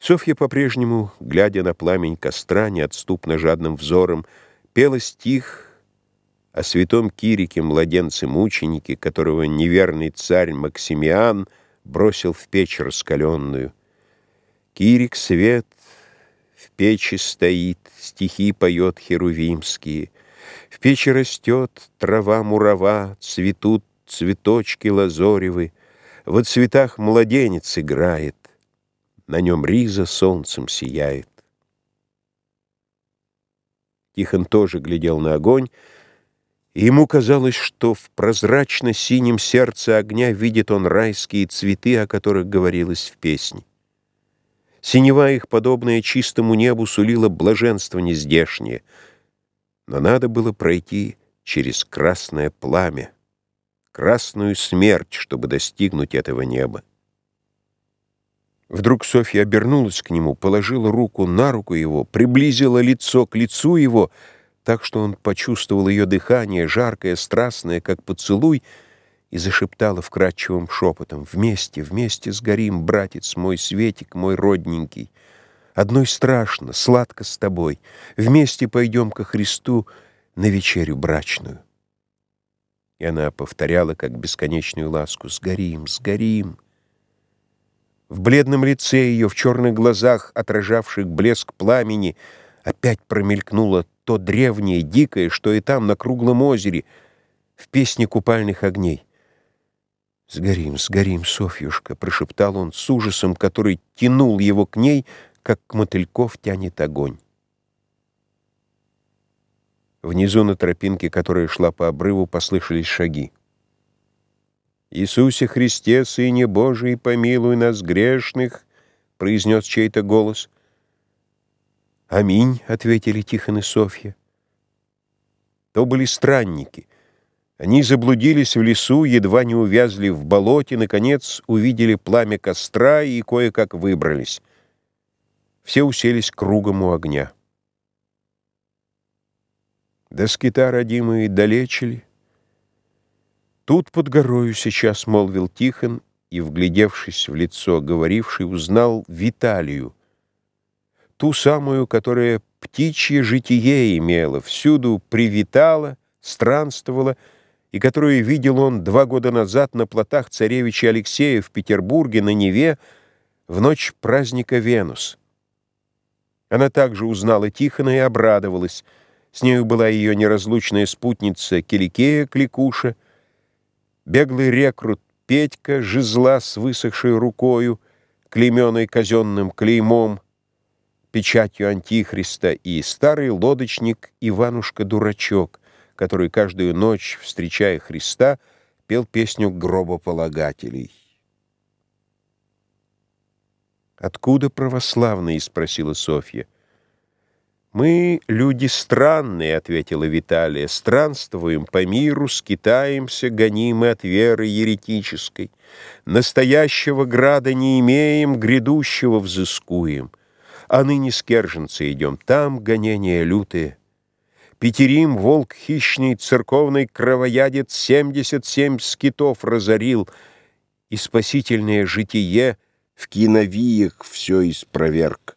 Софья по-прежнему, глядя на пламень костра, неотступно жадным взором, пела стих о святом Кирике, младенце-мученике, которого неверный царь Максимиан бросил в печь раскаленную. Кирик свет в печи стоит, стихи поет херувимские. В печи растет трава-мурава, цветут цветочки лазоревы, во цветах младенец играет на нем риза солнцем сияет. Тихон тоже глядел на огонь, и ему казалось, что в прозрачно-синем сердце огня видит он райские цветы, о которых говорилось в песне. Синева их, подобная чистому небу, сулила блаженство нездешнее, но надо было пройти через красное пламя, красную смерть, чтобы достигнуть этого неба. Вдруг Софья обернулась к нему, положила руку на руку его, приблизила лицо к лицу его, так что он почувствовал ее дыхание, жаркое, страстное, как поцелуй, и зашептала вкрадчивым шепотом «Вместе, вместе сгорим, братец мой, Светик мой родненький. Одной страшно, сладко с тобой. Вместе пойдем ко Христу на вечерю брачную». И она повторяла, как бесконечную ласку «Сгорим, сгорим». В бледном лице ее, в черных глазах, отражавших блеск пламени, опять промелькнуло то древнее, дикое, что и там, на круглом озере, в песне купальных огней. «Сгорим, сгорим, Софьюшка», — прошептал он с ужасом, который тянул его к ней, как к мотыльков тянет огонь. Внизу на тропинке, которая шла по обрыву, послышались шаги. «Иисусе Христе, Сыне Божий, помилуй нас грешных!» — произнес чей-то голос. «Аминь!» — ответили Тихон и Софья. То были странники. Они заблудились в лесу, едва не увязли в болоте, наконец увидели пламя костра и кое-как выбрались. Все уселись кругом у огня. Да скита родимые долечили, Тут под горою сейчас молвил Тихон, и, вглядевшись в лицо говоривший, узнал Виталию, ту самую, которая птичье житие имела, всюду привитала, странствовала, и которую видел он два года назад на плотах царевича Алексея в Петербурге на Неве в ночь праздника Венус. Она также узнала Тихона и обрадовалась. С нею была ее неразлучная спутница Киликея Кликуша, Беглый рекрут Петька, жезла с высохшей рукою, клейменной казенным клеймом, печатью Антихриста, и старый лодочник Иванушка-дурачок, который каждую ночь, встречая Христа, пел песню гробополагателей. «Откуда православные?» — спросила Софья. «Мы люди странные», — ответила Виталия, — «странствуем по миру, скитаемся, гонимы от веры еретической. Настоящего града не имеем, грядущего взыскуем. А ныне с Керженца идем, там гонения лютые. Петерим, волк хищный, церковный кровоядец, семьдесят семь скитов разорил, и спасительное житие в киновиях все испроверг.